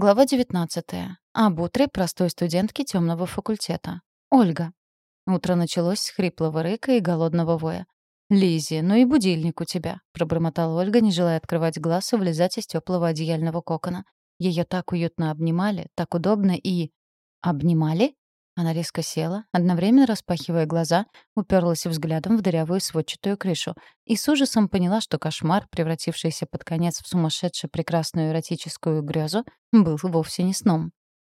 Глава 19. Об утре простой студентки темного факультета. Ольга. Утро началось с хриплого рыка и голодного воя. Лизи, ну и будильник у тебя», — пробормотала Ольга, не желая открывать глаз и влезать из теплого одеяльного кокона. Ее так уютно обнимали, так удобно и... «Обнимали?» Она резко села, одновременно распахивая глаза, уперлась взглядом в дырявую сводчатую крышу и с ужасом поняла, что кошмар, превратившийся под конец в сумасшедшую прекрасную эротическую грезу, был вовсе не сном.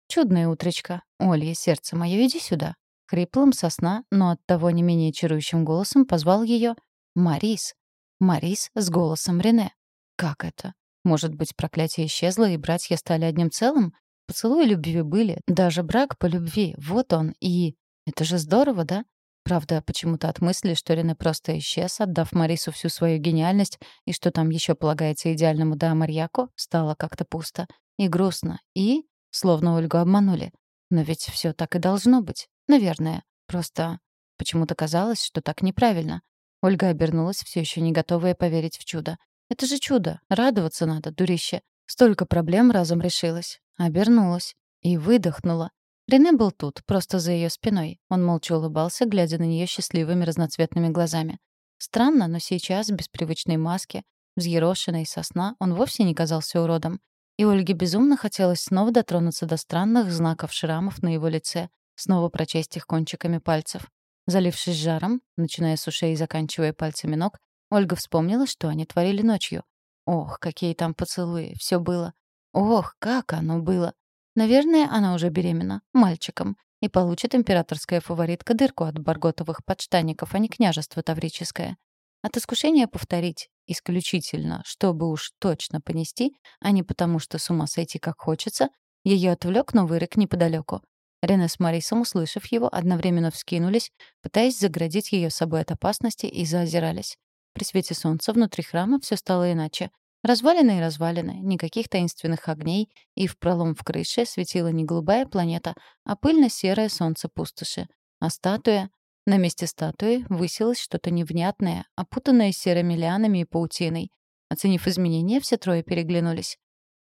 «Чудное утречко. Олья, сердце мое, иди сюда». Хриплым сосна, но оттого не менее чарующим голосом позвал ее Марис. Марис с голосом Рене. Как это? Может быть, проклятие исчезло, и братья стали одним целым? Поцелуи любви были, даже брак по любви. Вот он. И это же здорово, да? Правда, почему-то от мысли, что Рене просто исчез, отдав Марису всю свою гениальность, и что там еще полагается идеальному да Марьяку, стало как-то пусто. И грустно. И словно Ольгу обманули. Но ведь все так и должно быть. Наверное. Просто почему-то казалось, что так неправильно. Ольга обернулась, все еще не готовая поверить в чудо. Это же чудо. Радоваться надо, дурище. Столько проблем разом решилось. Обернулась. И выдохнула. Рене был тут, просто за ее спиной. Он молча улыбался, глядя на нее счастливыми разноцветными глазами. Странно, но сейчас, без привычной маски, взъерошенной сосна, он вовсе не казался уродом. И Ольге безумно хотелось снова дотронуться до странных знаков шрамов на его лице, снова прочесть их кончиками пальцев. Залившись жаром, начиная с ушей и заканчивая пальцами ног, Ольга вспомнила, что они творили ночью. Ох, какие там поцелуи, все было. Ох, как оно было! Наверное, она уже беременна, мальчиком, и получит императорская фаворитка дырку от барготовых подштанников, а не княжество таврическое. От искушения повторить, исключительно, чтобы уж точно понести, а не потому, что с ума сойти как хочется, ее отвлек новый рык неподалеку. Рене с Марисом, услышав его, одновременно вскинулись, пытаясь заградить ее собой от опасности, и заозирались. При свете солнца внутри храма все стало иначе. Развалины и развалины, никаких таинственных огней, и в пролом в крыше светила не голубая планета, а пыльно-серое солнце пустоши. А статуя... На месте статуи высилось что-то невнятное, опутанное серыми лианами и паутиной. Оценив изменения, все трое переглянулись.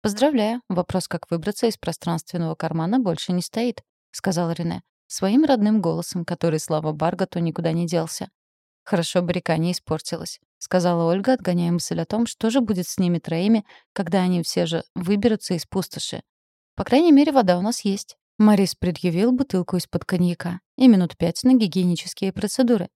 «Поздравляю, вопрос, как выбраться из пространственного кармана, больше не стоит», — сказал Рене, своим родным голосом, который, слава Баргату, никуда не делся. «Хорошо бы река не испортилась», — сказала Ольга, отгоняя мысль о том, что же будет с ними троими, когда они все же выберутся из пустоши. «По крайней мере, вода у нас есть». Морис предъявил бутылку из-под коньяка и минут пять на гигиенические процедуры.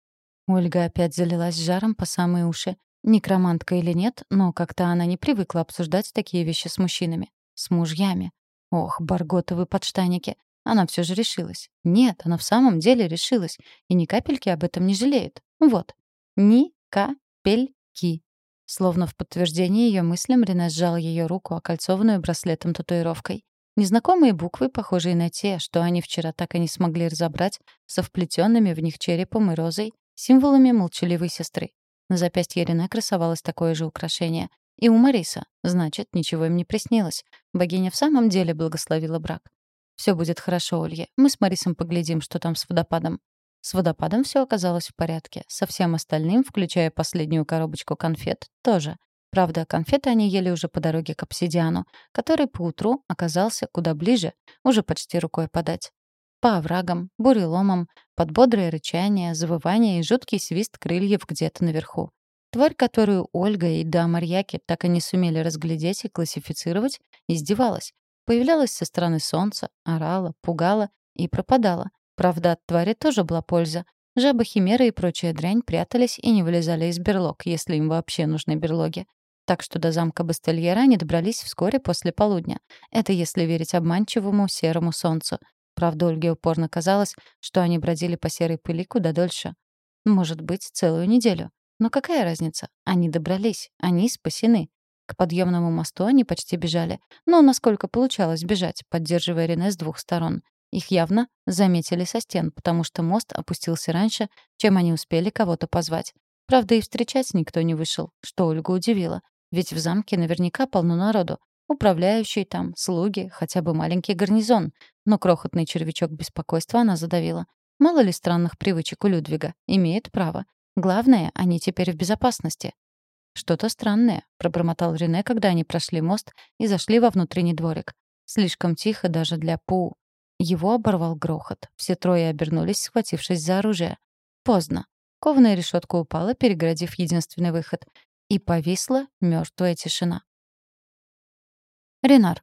Ольга опять залилась жаром по самые уши. Некромантка или нет, но как-то она не привыкла обсуждать такие вещи с мужчинами. С мужьями. Ох, барготовы подштанники. Она все же решилась. Нет, она в самом деле решилась. И ни капельки об этом не жалеет. Вот. Ни капельки. Словно в подтверждение ее мыслям Рене сжал ее руку, окольцованную браслетом-татуировкой. Незнакомые буквы, похожие на те, что они вчера так и не смогли разобрать, со вплетенными в них черепом и розой, символами молчаливой сестры. На запястье Рене красовалось такое же украшение. И у Мариса. Значит, ничего им не приснилось. Богиня в самом деле благословила брак. Все будет хорошо, Олья. Мы с Марисом поглядим, что там с водопадом». С водопадом все оказалось в порядке. Со всем остальным, включая последнюю коробочку конфет, тоже. Правда, конфеты они ели уже по дороге к обсидиану, который поутру оказался куда ближе, уже почти рукой подать. По оврагам, буреломам, под бодрое рычание, завывание и жуткий свист крыльев где-то наверху. Тварь, которую Ольга и да Марьяки так и не сумели разглядеть и классифицировать, издевалась. Появлялась со стороны солнца, орала, пугала и пропадала. Правда, от твари тоже была польза. Жабы, химеры и прочая дрянь прятались и не вылезали из берлог, если им вообще нужны берлоги. Так что до замка Бастельера они добрались вскоре после полудня. Это если верить обманчивому серому солнцу. Правда, Ольге упорно казалось, что они бродили по серой пыли куда дольше. Может быть, целую неделю. Но какая разница? Они добрались, они спасены. К подъемному мосту они почти бежали. Но насколько получалось бежать, поддерживая Рене с двух сторон. Их явно заметили со стен, потому что мост опустился раньше, чем они успели кого-то позвать. Правда, и встречать никто не вышел, что Ольгу удивило. Ведь в замке наверняка полно народу. Управляющие там, слуги, хотя бы маленький гарнизон. Но крохотный червячок беспокойства она задавила. Мало ли странных привычек у Людвига. Имеет право. Главное, они теперь в безопасности. «Что-то странное», — пробормотал Рене, когда они прошли мост и зашли во внутренний дворик. Слишком тихо даже для Пу. Его оборвал грохот. Все трое обернулись, схватившись за оружие. Поздно. Кованая решетка упала, перегородив единственный выход. И повисла мертвая тишина. Ренар.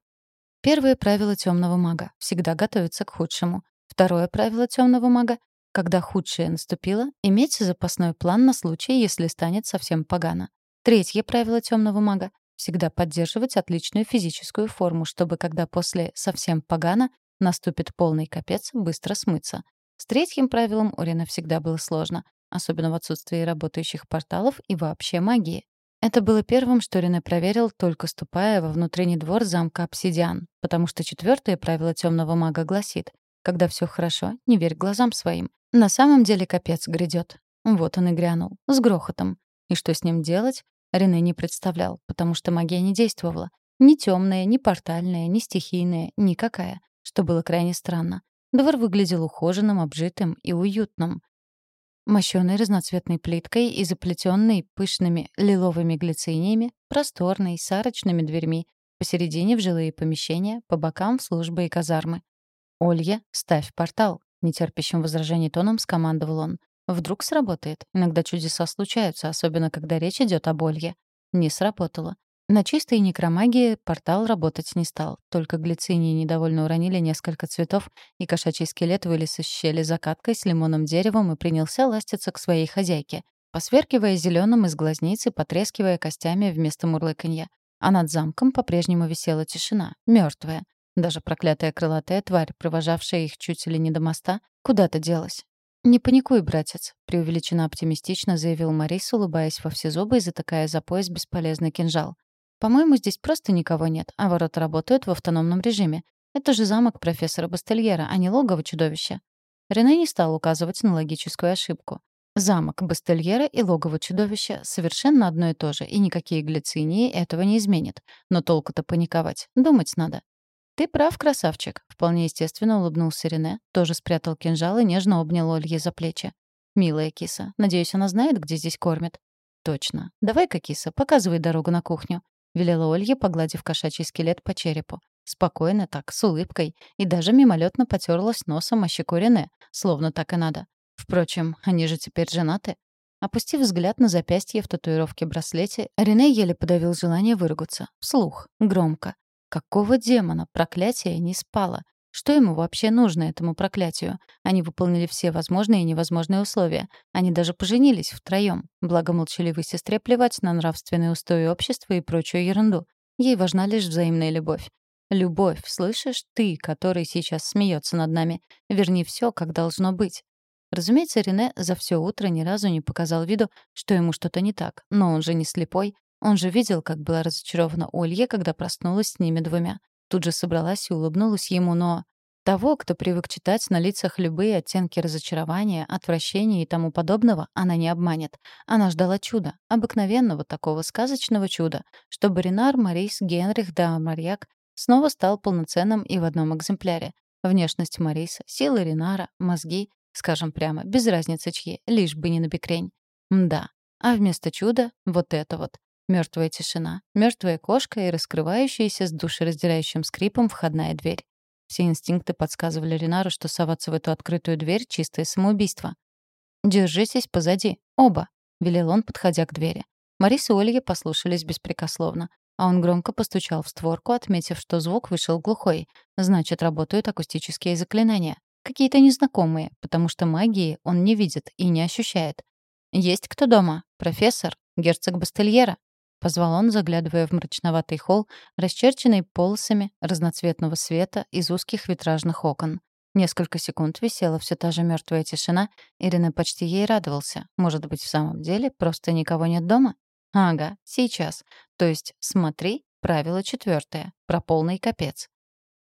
Первое правило темного мага — всегда готовиться к худшему. Второе правило темного мага — когда худшее наступило, иметь запасной план на случай, если станет совсем погано. Третье правило темного мага — всегда поддерживать отличную физическую форму, чтобы когда после совсем погано наступит полный капец, быстро смыться. С третьим правилом у Рена всегда было сложно, особенно в отсутствии работающих порталов и вообще магии. Это было первым, что Рене проверил, только ступая во внутренний двор замка Обсидиан, потому что четвертое правило темного мага гласит «Когда все хорошо, не верь глазам своим. На самом деле капец грядет». Вот он и грянул, с грохотом. И что с ним делать, Рене не представлял, потому что магия не действовала. Ни темная, ни портальная, ни стихийная, никакая, что было крайне странно. Двор выглядел ухоженным, обжитым и уютным мощёный разноцветной плиткой и заплетённый пышными лиловыми глициниями, просторный, с арочными дверьми, посередине в жилые помещения, по бокам в службы и казармы. «Олья, ставь портал», — нетерпящим возражений тоном скомандовал он. «Вдруг сработает. Иногда чудеса случаются, особенно когда речь идёт об Олье». Не сработало. На чистой некромагии портал работать не стал. Только глицинии недовольно уронили несколько цветов, и кошачий скелет вылез из щели закаткой с лимонным деревом и принялся ластиться к своей хозяйке, посверкивая зеленым из глазницы, потрескивая костями вместо мурлыканья. А над замком по-прежнему висела тишина, мертвая. Даже проклятая крылатая тварь, провожавшая их чуть ли не до моста, куда-то делась. «Не паникуй, братец», — преувеличенно оптимистично заявил Марис, улыбаясь во все зубы и затыкая за пояс бесполезный кинжал. По-моему, здесь просто никого нет, а ворота работают в автономном режиме. Это же замок профессора Бастельера, а не логово чудовища. Рене не стал указывать на логическую ошибку. Замок Бастельера и логово чудовища совершенно одно и то же, и никакие глицинии этого не изменят. Но толку-то паниковать. Думать надо. «Ты прав, красавчик», — вполне естественно улыбнулся Рене, тоже спрятал кинжал и нежно обнял Ольги за плечи. «Милая киса, надеюсь, она знает, где здесь кормят?» «Точно. Давай-ка, киса, показывай дорогу на кухню велела Ольге, погладив кошачий скелет по черепу. Спокойно так, с улыбкой, и даже мимолетно потерлась носом о щеку Рене, словно так и надо. Впрочем, они же теперь женаты. Опустив взгляд на запястье в татуировке браслете, Рене еле подавил желание выругаться. Вслух, громко. Какого демона проклятие не спало? Что ему вообще нужно этому проклятию? Они выполнили все возможные и невозможные условия. Они даже поженились втроем. Благо молчаливой сестре плевать на нравственные устои общества и прочую ерунду. Ей важна лишь взаимная любовь. Любовь, слышишь, ты, который сейчас смеется над нами. Верни все, как должно быть. Разумеется, Рене за все утро ни разу не показал виду, что ему что-то не так. Но он же не слепой. Он же видел, как была разочарована Олья, когда проснулась с ними двумя. Тут же собралась и улыбнулась ему, но... Того, кто привык читать на лицах любые оттенки разочарования, отвращения и тому подобного, она не обманет. Она ждала чуда, обыкновенного такого сказочного чуда, чтобы Ренар Марис Генрих да Марьяк снова стал полноценным и в одном экземпляре. Внешность Мариса, силы Ренара, мозги, скажем прямо, без разницы чьи, лишь бы не на бекрень. Мда. А вместо чуда — вот это вот. Мертвая тишина, мертвая кошка и раскрывающаяся с душераздирающим скрипом входная дверь. Все инстинкты подсказывали Ренару, что соваться в эту открытую дверь — чистое самоубийство. «Держитесь позади, оба», — велел он, подходя к двери. Марис и Ольга послушались беспрекословно, а он громко постучал в створку, отметив, что звук вышел глухой. Значит, работают акустические заклинания. Какие-то незнакомые, потому что магии он не видит и не ощущает. «Есть кто дома? Профессор? Герцог Бастельера?» — позвал он, заглядывая в мрачноватый холл, расчерченный полосами разноцветного света из узких витражных окон. Несколько секунд висела все та же мертвая тишина, Ирина почти ей радовался. Может быть, в самом деле просто никого нет дома? Ага, сейчас. То есть, смотри, правило четвертое, про полный капец.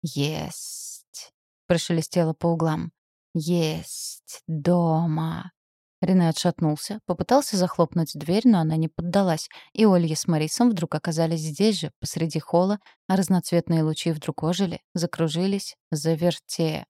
«Есть!» — прошелестело по углам. «Есть дома!» Рене отшатнулся, попытался захлопнуть дверь, но она не поддалась, и Олья с Марисом вдруг оказались здесь же, посреди холла, а разноцветные лучи вдруг ожили, закружились, заверте.